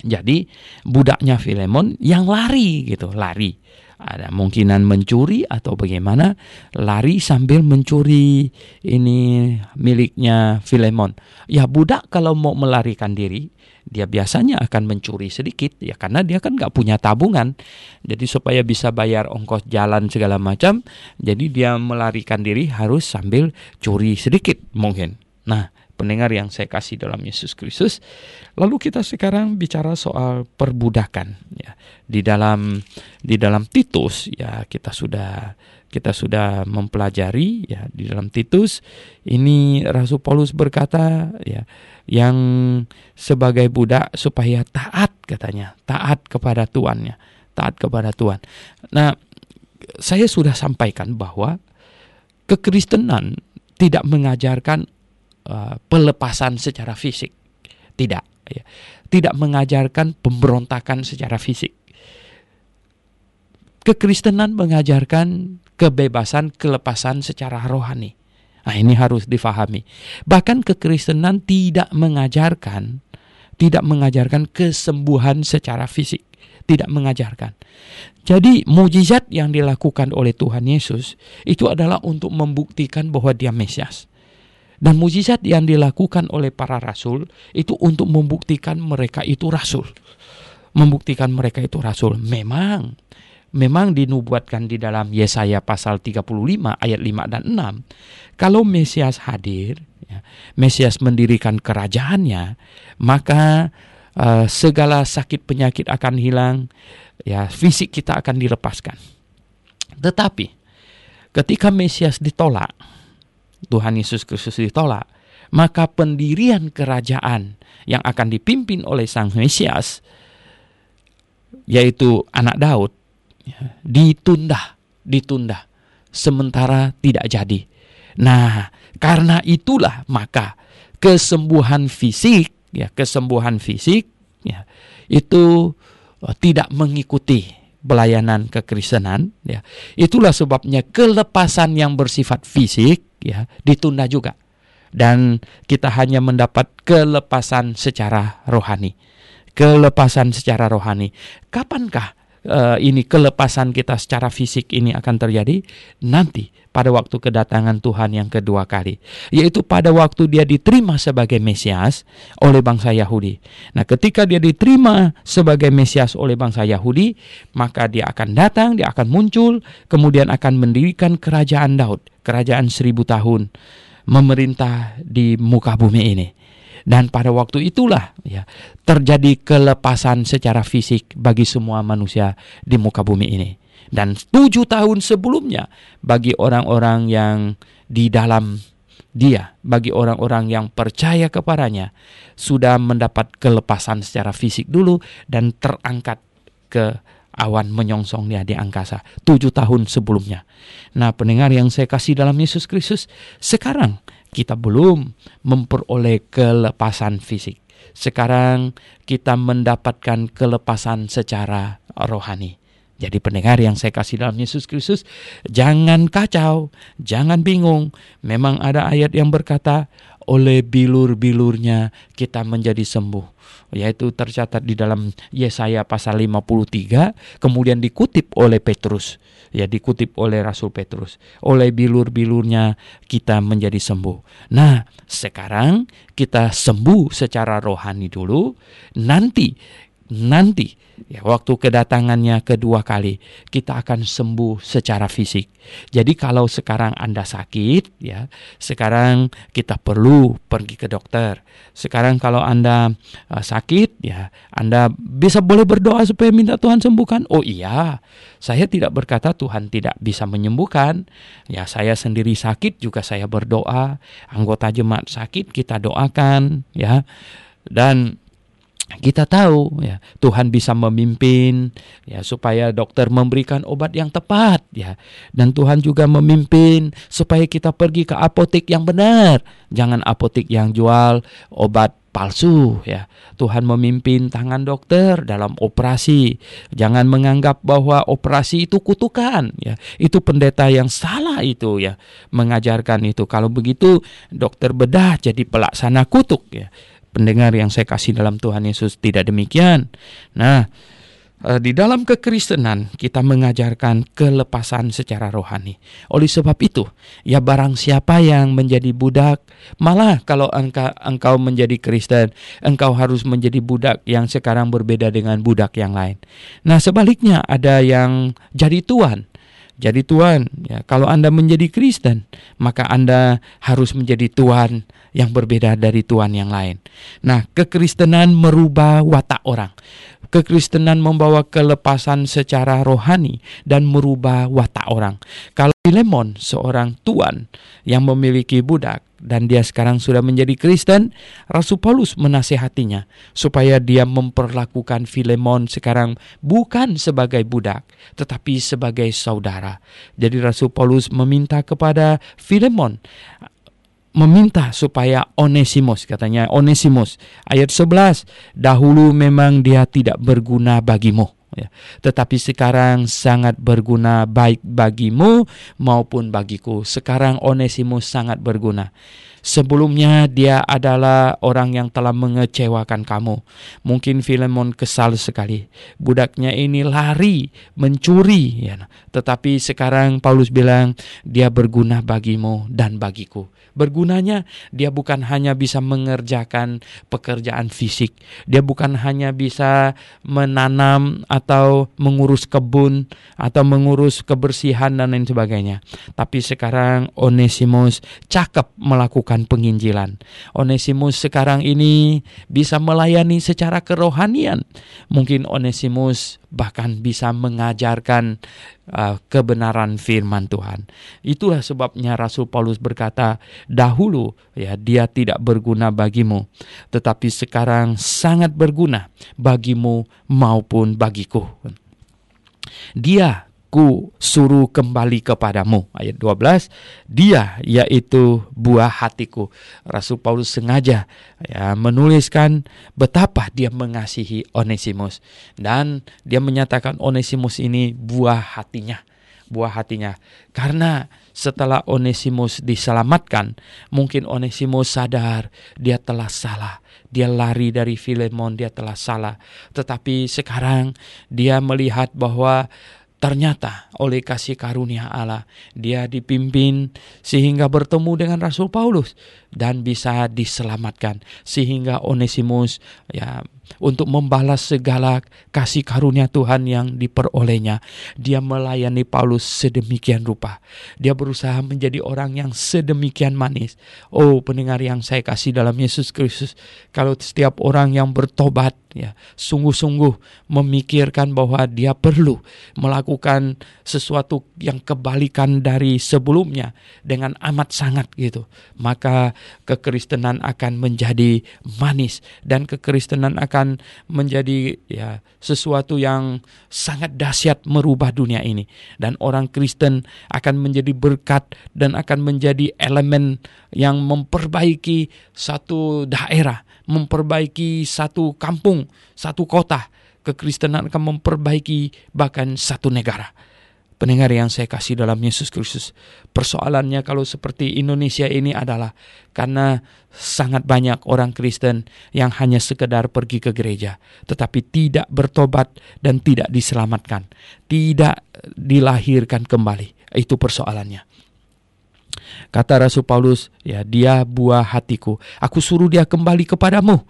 Jadi budaknya Filemon yang lari gitu, lari. Ada mungkinan mencuri atau bagaimana, lari sambil mencuri ini miliknya Filemon. Ya budak kalau mau melarikan diri, dia biasanya akan mencuri sedikit ya karena dia kan nggak punya tabungan. Jadi supaya bisa bayar ongkos jalan segala macam, jadi dia melarikan diri harus sambil curi sedikit mungkin. Nah, pendengar yang saya kasih dalam Yesus Kristus. Lalu kita sekarang bicara soal perbudakan ya. Di dalam di dalam Titus ya kita sudah kita sudah mempelajari ya di dalam Titus ini Rasul Paulus berkata ya yang sebagai budak supaya taat katanya, taat kepada tuannya, taat kepada Tuhan. Nah, saya sudah sampaikan bahwa kekristenan tidak mengajarkan uh, pelepasan secara fisik. Tidak, ya. tidak mengajarkan pemberontakan secara fisik. Kekristenan mengajarkan kebebasan, kelepasan secara rohani. Nah, ini harus difahami. Bahkan kekristenan tidak mengajarkan tidak mengajarkan kesembuhan secara fisik, tidak mengajarkan. Jadi mujizat yang dilakukan oleh Tuhan Yesus itu adalah untuk membuktikan bahwa dia Mesias. Dan mujizat yang dilakukan oleh para rasul itu untuk membuktikan mereka itu rasul. Membuktikan mereka itu rasul. Memang memang dinubuatkan di dalam Yesaya pasal 35 ayat 5 dan 6. Kalau Mesias hadir, ya, Mesias mendirikan kerajaannya, maka uh, segala sakit penyakit akan hilang, ya fisik kita akan dilepaskan. Tetapi ketika Mesias ditolak, Tuhan Yesus Kristus ditolak, maka pendirian kerajaan yang akan dipimpin oleh Sang Mesias, yaitu anak Daud, ya, ditunda, ditunda, sementara tidak jadi. Nah, karena itulah maka kesembuhan fisik, ya kesembuhan fisik, ya itu uh, tidak mengikuti pelayanan kekristenan ya itulah sebabnya kelepasan yang bersifat fisik ya ditunda juga. Dan kita hanya mendapat kelepasan secara rohani. Kelepasan secara rohani. Kapankah uh, ini kelepasan kita secara fisik ini akan terjadi nanti pada waktu kedatangan Tuhan yang kedua kali, yaitu pada waktu dia diterima sebagai Mesias oleh bangsa Yahudi. Nah, ketika dia diterima sebagai Mesias oleh bangsa Yahudi, maka dia akan datang, dia akan muncul, kemudian akan mendirikan kerajaan Daud, kerajaan seribu tahun, memerintah di muka bumi ini. Dan pada waktu itulah ya terjadi kelepasan secara fisik bagi semua manusia di muka bumi ini. Dan tujuh tahun sebelumnya bagi orang-orang yang di dalam dia, bagi orang-orang yang percaya kepadanya, sudah mendapat kelepasan secara fisik dulu dan terangkat ke awan menyongsong dia di angkasa tujuh tahun sebelumnya. Nah pendengar yang saya kasih dalam Yesus Kristus, sekarang kita belum memperoleh kelepasan fisik. Sekarang kita mendapatkan kelepasan secara rohani. Jadi pendengar yang saya kasih dalam Yesus Kristus, jangan kacau, jangan bingung. Memang ada ayat yang berkata, oleh bilur-bilurnya kita menjadi sembuh. Yaitu tercatat di dalam Yesaya pasal 53, kemudian dikutip oleh Petrus. Ya dikutip oleh Rasul Petrus. Oleh bilur-bilurnya kita menjadi sembuh. Nah sekarang kita sembuh secara rohani dulu, nanti nanti ya waktu kedatangannya kedua kali kita akan sembuh secara fisik. Jadi kalau sekarang Anda sakit ya, sekarang kita perlu pergi ke dokter. Sekarang kalau Anda uh, sakit ya, Anda bisa boleh berdoa supaya minta Tuhan sembuhkan. Oh iya, saya tidak berkata Tuhan tidak bisa menyembuhkan. Ya, saya sendiri sakit juga saya berdoa. Anggota jemaat sakit kita doakan ya. Dan kita tahu ya Tuhan bisa memimpin ya supaya dokter memberikan obat yang tepat ya dan Tuhan juga memimpin supaya kita pergi ke apotek yang benar jangan apotek yang jual obat palsu ya. Tuhan memimpin tangan dokter dalam operasi. Jangan menganggap bahwa operasi itu kutukan ya. Itu pendeta yang salah itu ya mengajarkan itu. Kalau begitu dokter bedah jadi pelaksana kutuk ya pendengar yang saya kasih dalam Tuhan Yesus tidak demikian. Nah, eh, di dalam kekristenan kita mengajarkan kelepasan secara rohani. Oleh sebab itu, ya barang siapa yang menjadi budak, malah kalau engkau, engkau menjadi Kristen, engkau harus menjadi budak yang sekarang berbeda dengan budak yang lain. Nah, sebaliknya ada yang jadi tuan. Jadi tuan, ya kalau Anda menjadi Kristen, maka Anda harus menjadi tuan yang berbeda dari Tuhan yang lain. Nah, kekristenan merubah watak orang. Kekristenan membawa kelepasan secara rohani dan merubah watak orang. Kalau Filemon, seorang tuan yang memiliki budak, dan dia sekarang sudah menjadi Kristen, Rasul Paulus menasehatinya supaya dia memperlakukan Filemon sekarang bukan sebagai budak, tetapi sebagai saudara. Jadi Rasul Paulus meminta kepada Filemon meminta supaya Onesimus katanya Onesimus ayat 11 dahulu memang dia tidak berguna bagimu ya tetapi sekarang sangat berguna baik bagimu maupun bagiku sekarang Onesimus sangat berguna Sebelumnya dia adalah orang yang telah mengecewakan kamu. Mungkin Filemon kesal sekali. Budaknya ini lari, mencuri. Ya. Tetapi sekarang Paulus bilang dia berguna bagimu dan bagiku. Bergunanya dia bukan hanya bisa mengerjakan pekerjaan fisik. Dia bukan hanya bisa menanam atau mengurus kebun atau mengurus kebersihan dan lain sebagainya. Tapi sekarang Onesimus cakep melakukan penginjilan. Onesimus sekarang ini bisa melayani secara kerohanian. Mungkin Onesimus bahkan bisa mengajarkan uh, kebenaran firman Tuhan. Itulah sebabnya Rasul Paulus berkata, "Dahulu ya dia tidak berguna bagimu, tetapi sekarang sangat berguna bagimu maupun bagiku." Dia ku suruh kembali kepadamu. Ayat 12, dia yaitu buah hatiku. Rasul Paulus sengaja ya, menuliskan betapa dia mengasihi Onesimus. Dan dia menyatakan Onesimus ini buah hatinya. Buah hatinya. Karena setelah Onesimus diselamatkan, mungkin Onesimus sadar dia telah salah dia lari dari Filemon, dia telah salah. Tetapi sekarang dia melihat bahwa Ternyata oleh kasih karunia Allah dia dipimpin sehingga bertemu dengan Rasul Paulus dan bisa diselamatkan. Sehingga Onesimus ya untuk membalas segala kasih karunia Tuhan yang diperolehnya. Dia melayani Paulus sedemikian rupa. Dia berusaha menjadi orang yang sedemikian manis. Oh, pendengar yang saya kasih dalam Yesus Kristus, kalau setiap orang yang bertobat ya, sungguh-sungguh memikirkan bahwa dia perlu melakukan sesuatu yang kebalikan dari sebelumnya dengan amat sangat gitu, maka kekristenan akan menjadi manis dan kekristenan akan akan menjadi ya sesuatu yang sangat dahsyat merubah dunia ini dan orang Kristen akan menjadi berkat dan akan menjadi elemen yang memperbaiki satu daerah, memperbaiki satu kampung, satu kota. Kekristenan akan memperbaiki bahkan satu negara. Pendengar yang saya kasih dalam Yesus Kristus, persoalannya kalau seperti Indonesia ini adalah karena sangat banyak orang Kristen yang hanya sekedar pergi ke gereja, tetapi tidak bertobat dan tidak diselamatkan, tidak dilahirkan kembali. Itu persoalannya. Kata Rasul Paulus, ya dia buah hatiku. Aku suruh dia kembali kepadamu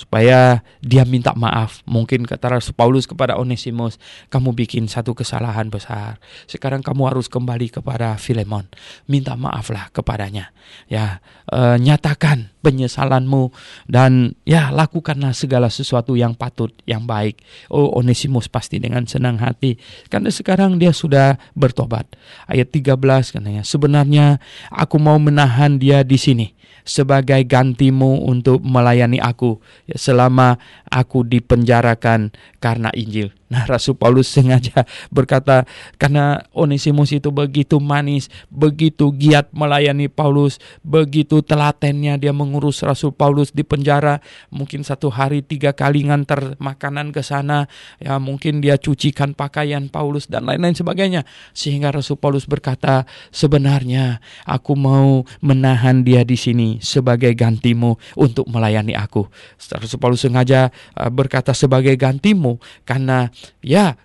supaya dia minta maaf. Mungkin kata Rasul Paulus kepada Onesimus, kamu bikin satu kesalahan besar. Sekarang kamu harus kembali kepada Filemon. Minta maaflah kepadanya. Ya, e, nyatakan penyesalanmu dan ya lakukanlah segala sesuatu yang patut, yang baik. Oh, Onesimus pasti dengan senang hati karena sekarang dia sudah bertobat. Ayat 13 katanya, sebenarnya aku mau menahan dia di sini sebagai gantimu untuk melayani aku selama aku dipenjarakan karena Injil. Nah, Rasul Paulus sengaja berkata karena Onesimus itu begitu manis, begitu giat melayani Paulus, begitu telatennya dia mengurus Rasul Paulus di penjara, mungkin satu hari tiga kali ngantar makanan ke sana, ya mungkin dia cucikan pakaian Paulus dan lain-lain sebagainya. Sehingga Rasul Paulus berkata, sebenarnya aku mau menahan dia di sini sebagai gantimu untuk melayani aku. Rasul Paulus sengaja uh, berkata sebagai gantimu karena Ya,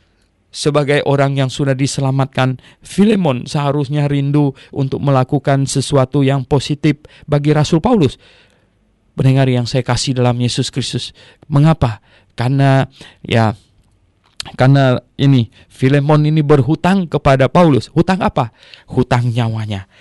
sebagai orang yang sudah diselamatkan, Filemon seharusnya rindu untuk melakukan sesuatu yang positif bagi Rasul Paulus. Pendengar yang saya kasih dalam Yesus Kristus. Mengapa? Karena ya karena ini Filemon ini berhutang kepada Paulus. Hutang apa? Hutang nyawanya.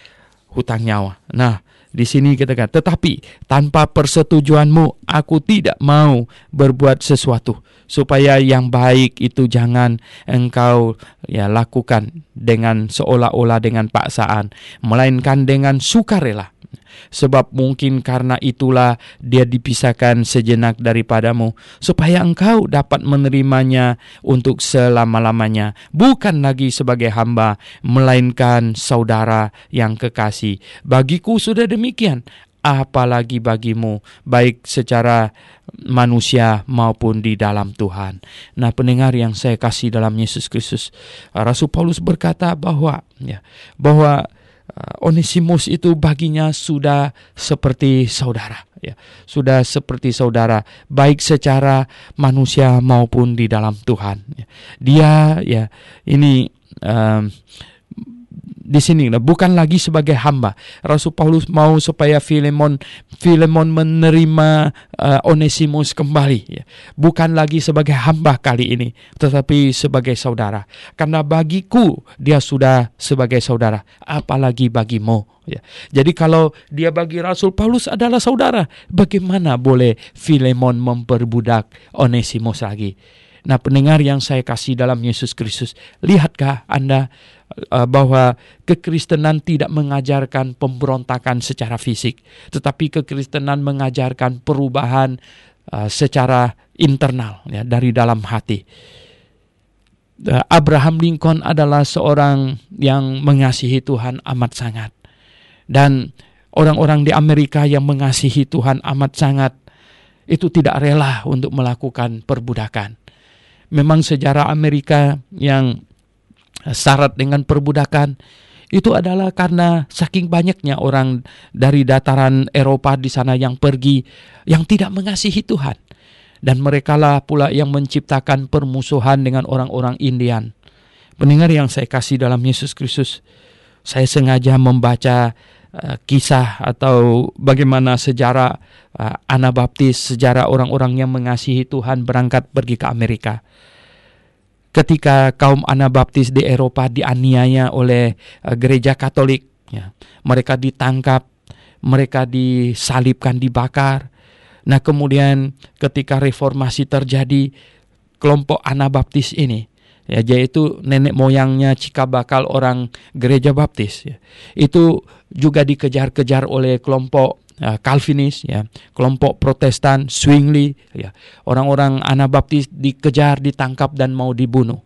Hutang nyawa. Nah, di sini kita katakan, tetapi tanpa persetujuanmu aku tidak mau berbuat sesuatu supaya yang baik itu jangan engkau ya lakukan dengan seolah-olah dengan paksaan, melainkan dengan sukarela. Sebab mungkin karena itulah dia dipisahkan sejenak daripadamu, supaya engkau dapat menerimanya untuk selama-lamanya, bukan lagi sebagai hamba, melainkan saudara yang kekasih. Bagiku sudah demikian, apalagi bagimu, baik secara manusia maupun di dalam Tuhan. Nah, pendengar yang saya kasih dalam Yesus Kristus, Rasul Paulus berkata bahwa ya, bahwa Onesimus itu baginya sudah seperti saudara ya sudah seperti saudara baik secara manusia maupun di dalam Tuhan ya. dia ya ini um, di sini bukan lagi sebagai hamba. Rasul Paulus mau supaya Filemon Filemon menerima uh, Onesimus kembali ya. Bukan lagi sebagai hamba kali ini, tetapi sebagai saudara. Karena bagiku dia sudah sebagai saudara, apalagi bagimu ya. Jadi kalau dia bagi Rasul Paulus adalah saudara, bagaimana boleh Filemon memperbudak Onesimus lagi? Nah, pendengar yang saya kasih dalam Yesus Kristus, lihatkah Anda uh, bahwa kekristenan tidak mengajarkan pemberontakan secara fisik, tetapi kekristenan mengajarkan perubahan uh, secara internal ya dari dalam hati. Uh, Abraham Lincoln adalah seorang yang mengasihi Tuhan amat sangat. Dan orang-orang di Amerika yang mengasihi Tuhan amat sangat itu tidak rela untuk melakukan perbudakan memang sejarah Amerika yang syarat dengan perbudakan itu adalah karena saking banyaknya orang dari dataran Eropa di sana yang pergi yang tidak mengasihi Tuhan. Dan merekalah pula yang menciptakan permusuhan dengan orang-orang Indian. Pendengar yang saya kasih dalam Yesus Kristus, saya sengaja membaca uh, kisah atau bagaimana sejarah uh, Anabaptis, sejarah orang-orang yang mengasihi Tuhan berangkat pergi ke Amerika ketika kaum Anabaptis di Eropa dianiaya oleh uh, gereja Katolik. Ya. Mereka ditangkap, mereka disalibkan, dibakar. Nah kemudian ketika reformasi terjadi, kelompok Anabaptis ini, ya yaitu nenek moyangnya cikabakal orang gereja Baptis, ya, itu juga dikejar-kejar oleh kelompok uh, Calvinis ya, kelompok Protestan, Zwingli ya, orang-orang Anabaptis dikejar, ditangkap dan mau dibunuh.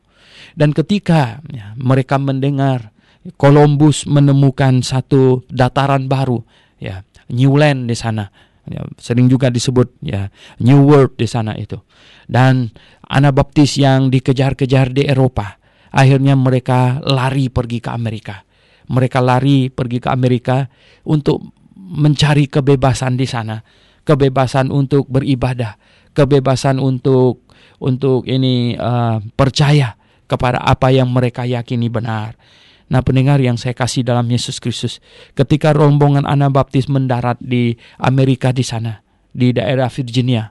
Dan ketika ya, mereka mendengar Columbus menemukan satu dataran baru ya, New Land di sana. Ya, sering juga disebut ya New World di sana itu. Dan Anabaptis yang dikejar-kejar di Eropa, akhirnya mereka lari pergi ke Amerika. Mereka lari pergi ke Amerika untuk mencari kebebasan di sana, kebebasan untuk beribadah, kebebasan untuk untuk ini uh, percaya kepada apa yang mereka yakini benar. Nah pendengar yang saya kasih dalam Yesus Kristus, ketika rombongan Anabaptis mendarat di Amerika di sana, di daerah Virginia,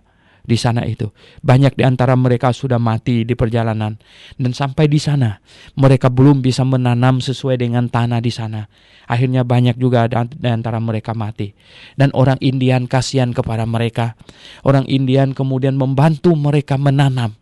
di sana itu. Banyak di antara mereka sudah mati di perjalanan dan sampai di sana mereka belum bisa menanam sesuai dengan tanah di sana. Akhirnya banyak juga di antara mereka mati. Dan orang Indian kasihan kepada mereka. Orang Indian kemudian membantu mereka menanam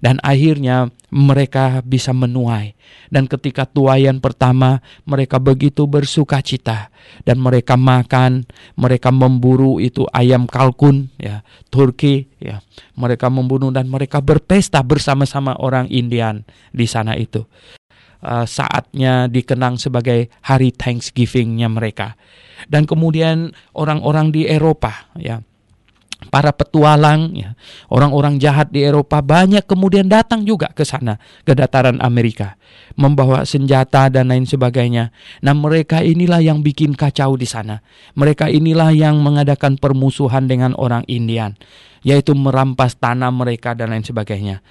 dan akhirnya mereka bisa menuai. Dan ketika tuayan pertama, mereka begitu bersuka cita dan mereka makan, mereka memburu itu ayam kalkun ya, Turki ya. Mereka membunuh dan mereka berpesta bersama-sama orang Indian di sana itu. Uh, saatnya dikenang sebagai hari Thanksgivingnya mereka. Dan kemudian orang-orang di Eropa ya para petualang, ya, orang-orang jahat di Eropa banyak kemudian datang juga ke sana, ke dataran Amerika, membawa senjata dan lain sebagainya. Nah, mereka inilah yang bikin kacau di sana. Mereka inilah yang mengadakan permusuhan dengan orang Indian, yaitu merampas tanah mereka dan lain sebagainya.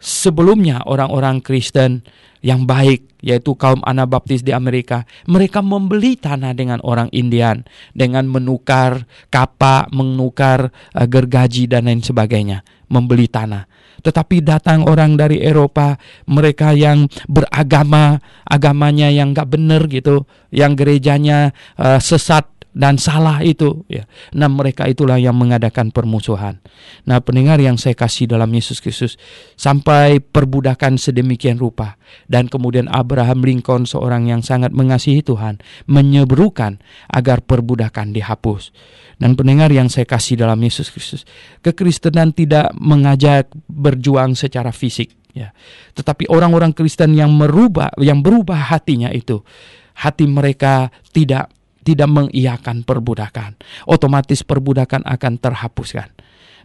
Sebelumnya orang-orang Kristen yang baik yaitu kaum Anabaptis di Amerika. Mereka membeli tanah dengan orang Indian dengan menukar kapak menukar uh, gergaji dan lain sebagainya membeli tanah. Tetapi datang orang dari Eropa mereka yang beragama agamanya yang gak benar gitu yang gerejanya uh, sesat dan salah itu ya. Nah, mereka itulah yang mengadakan permusuhan. Nah, pendengar yang saya kasih dalam Yesus Kristus sampai perbudakan sedemikian rupa dan kemudian Abraham Lincoln seorang yang sangat mengasihi Tuhan menyeberukan agar perbudakan dihapus. Dan pendengar yang saya kasih dalam Yesus Kristus, kekristenan tidak mengajak berjuang secara fisik ya. Tetapi orang-orang Kristen yang merubah yang berubah hatinya itu hati mereka tidak tidak mengiyakan perbudakan, otomatis perbudakan akan terhapuskan.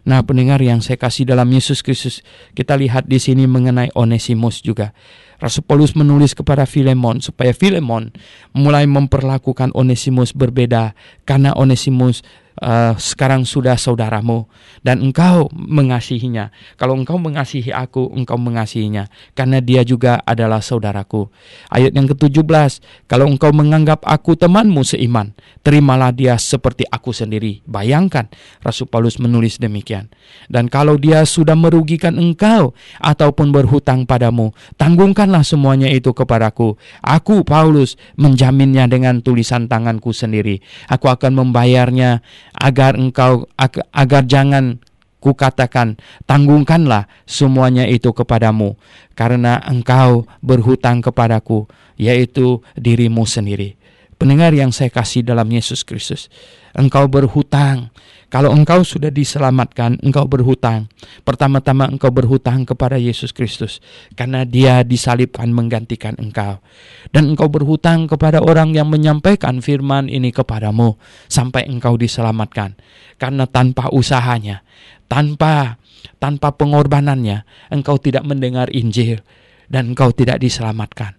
Nah, pendengar yang saya kasih dalam Yesus Kristus, kita lihat di sini mengenai Onesimus juga. Rasul Paulus menulis kepada Filemon supaya Filemon mulai memperlakukan Onesimus berbeda karena Onesimus uh, sekarang sudah saudaramu dan engkau mengasihinya. Kalau engkau mengasihi aku, engkau mengasihinya karena dia juga adalah saudaraku. Ayat yang ke-17, kalau engkau menganggap aku temanmu seiman, terimalah dia seperti aku sendiri. Bayangkan Rasul Paulus menulis demikian. Dan kalau dia sudah merugikan engkau ataupun berhutang padamu, tanggungkanlah semuanya itu kepadaku. Aku Paulus menjaminnya dengan tulisan tanganku sendiri. Aku akan membayarnya agar engkau agar jangan kukatakan tanggungkanlah semuanya itu kepadamu karena engkau berhutang kepadaku yaitu dirimu sendiri. Pendengar yang saya kasih dalam Yesus Kristus, engkau berhutang. Kalau engkau sudah diselamatkan, engkau berhutang. Pertama-tama engkau berhutang kepada Yesus Kristus karena Dia disalibkan menggantikan engkau. Dan engkau berhutang kepada orang yang menyampaikan firman ini kepadamu sampai engkau diselamatkan. Karena tanpa usahanya, tanpa tanpa pengorbanannya, engkau tidak mendengar Injil dan engkau tidak diselamatkan.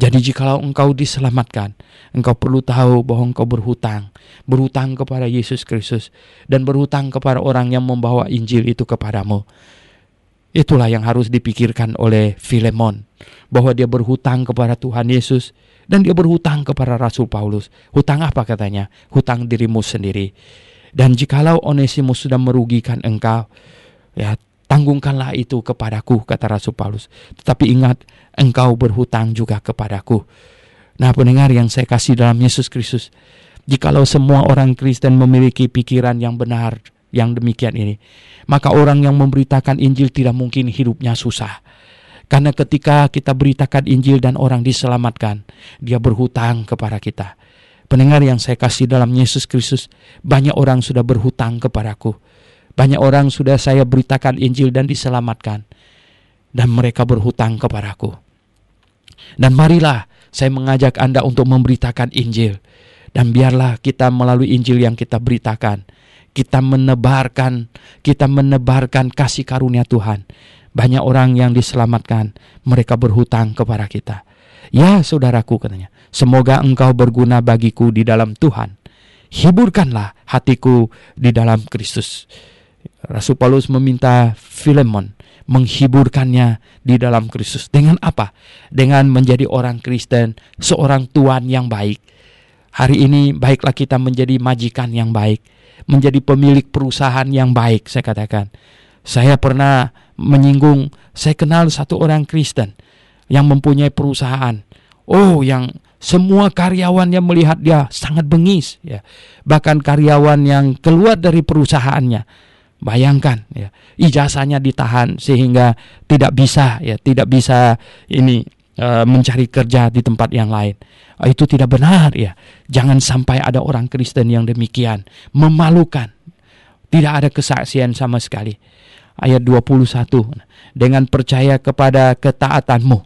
Jadi jikalau engkau diselamatkan, engkau perlu tahu bahwa engkau berhutang, berhutang kepada Yesus Kristus dan berhutang kepada orang yang membawa Injil itu kepadamu. Itulah yang harus dipikirkan oleh Filemon, bahwa dia berhutang kepada Tuhan Yesus dan dia berhutang kepada Rasul Paulus. Hutang apa katanya? Hutang dirimu sendiri. Dan jikalau Onesimus sudah merugikan engkau, ya tanggungkanlah itu kepadaku, kata Rasul Paulus. Tetapi ingat, engkau berhutang juga kepadaku. Nah pendengar yang saya kasih dalam Yesus Kristus, jikalau semua orang Kristen memiliki pikiran yang benar, yang demikian ini, maka orang yang memberitakan Injil tidak mungkin hidupnya susah. Karena ketika kita beritakan Injil dan orang diselamatkan, dia berhutang kepada kita. Pendengar yang saya kasih dalam Yesus Kristus, banyak orang sudah berhutang kepadaku. Banyak orang sudah saya beritakan Injil dan diselamatkan. Dan mereka berhutang kepadaku. Dan marilah saya mengajak Anda untuk memberitakan Injil. Dan biarlah kita melalui Injil yang kita beritakan, kita menebarkan, kita menebarkan kasih karunia Tuhan. Banyak orang yang diselamatkan, mereka berhutang kepada kita. Ya saudaraku katanya, semoga engkau berguna bagiku di dalam Tuhan. Hiburkanlah hatiku di dalam Kristus. Rasul Paulus meminta Filemon menghiburkannya di dalam Kristus. Dengan apa? Dengan menjadi orang Kristen, seorang tuan yang baik. Hari ini baiklah kita menjadi majikan yang baik, menjadi pemilik perusahaan yang baik, saya katakan. Saya pernah menyinggung, saya kenal satu orang Kristen yang mempunyai perusahaan. Oh, yang semua karyawan yang melihat dia sangat bengis ya. Bahkan karyawan yang keluar dari perusahaannya Bayangkan ya, ijazahnya ditahan sehingga tidak bisa ya, tidak bisa ini e, mencari kerja di tempat yang lain. Oh, itu tidak benar ya. Jangan sampai ada orang Kristen yang demikian, memalukan. Tidak ada kesaksian sama sekali. Ayat 21. Dengan percaya kepada ketaatanmu,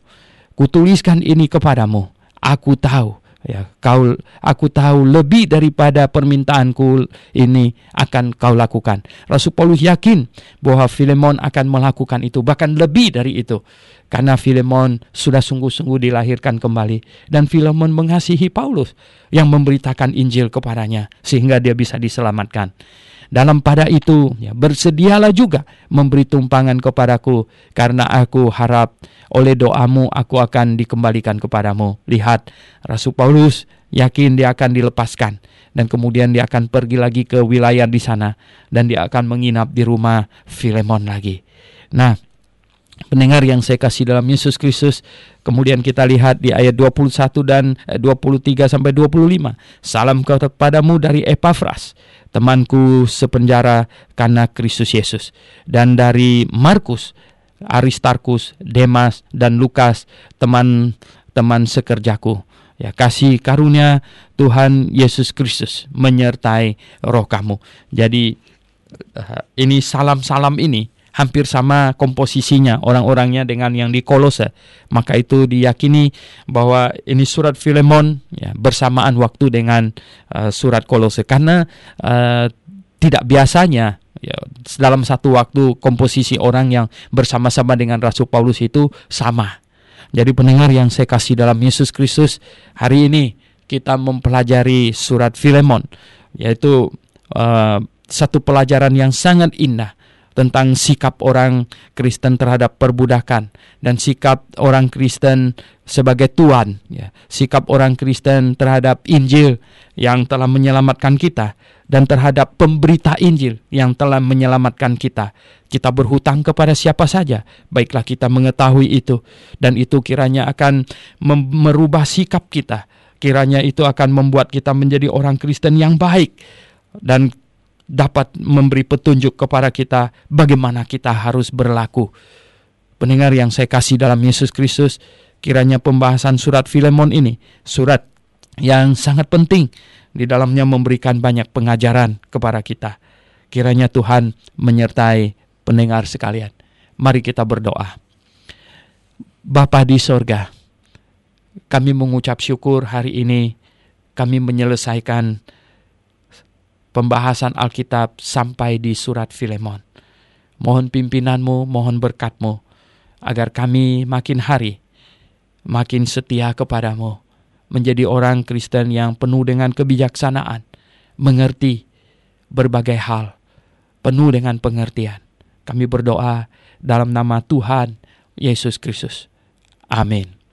kutuliskan ini kepadamu. Aku tahu ya kau aku tahu lebih daripada permintaanku ini akan kau lakukan. Rasul Paulus yakin bahwa Filemon akan melakukan itu bahkan lebih dari itu. Karena Filemon sudah sungguh-sungguh dilahirkan kembali dan Filemon mengasihi Paulus yang memberitakan Injil kepadanya sehingga dia bisa diselamatkan. Dalam pada itu, ya, bersedialah juga memberi tumpangan kepadaku, karena aku harap oleh doamu aku akan dikembalikan kepadamu. Lihat, Rasul Paulus yakin dia akan dilepaskan, dan kemudian dia akan pergi lagi ke wilayah di sana, dan dia akan menginap di rumah Filemon lagi. Nah, pendengar yang saya kasih dalam Yesus Kristus, kemudian kita lihat di ayat 21 dan 23 eh, sampai 25. Salam kepadamu dari Epafras, temanku sepenjara karena Kristus Yesus. Dan dari Markus, Aristarkus, Demas, dan Lukas, teman-teman sekerjaku. Ya, kasih karunia Tuhan Yesus Kristus menyertai roh kamu. Jadi eh, ini salam-salam ini hampir sama komposisinya orang-orangnya dengan yang di Kolose. Maka itu diyakini bahwa ini surat Filemon ya, bersamaan waktu dengan uh, surat Kolose karena uh, tidak biasanya ya, dalam satu waktu komposisi orang yang bersama-sama dengan Rasul Paulus itu sama. Jadi pendengar yang saya kasih dalam Yesus Kristus, hari ini kita mempelajari surat Filemon, yaitu uh, satu pelajaran yang sangat indah tentang sikap orang Kristen terhadap perbudakan dan sikap orang Kristen sebagai tuan ya. Sikap orang Kristen terhadap Injil yang telah menyelamatkan kita dan terhadap pemberita Injil yang telah menyelamatkan kita. Kita berhutang kepada siapa saja baiklah kita mengetahui itu dan itu kiranya akan merubah sikap kita. Kiranya itu akan membuat kita menjadi orang Kristen yang baik dan dapat memberi petunjuk kepada kita bagaimana kita harus berlaku. Pendengar yang saya kasih dalam Yesus Kristus, kiranya pembahasan surat Filemon ini, surat yang sangat penting, di dalamnya memberikan banyak pengajaran kepada kita. Kiranya Tuhan menyertai pendengar sekalian. Mari kita berdoa. Bapa di sorga, kami mengucap syukur hari ini kami menyelesaikan pembahasan Alkitab sampai di surat Filemon. Mohon pimpinanmu, mohon berkatmu, agar kami makin hari makin setia kepadamu, menjadi orang Kristen yang penuh dengan kebijaksanaan, mengerti berbagai hal, penuh dengan pengertian. Kami berdoa dalam nama Tuhan Yesus Kristus. Amin.